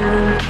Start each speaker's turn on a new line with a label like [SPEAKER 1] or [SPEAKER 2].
[SPEAKER 1] you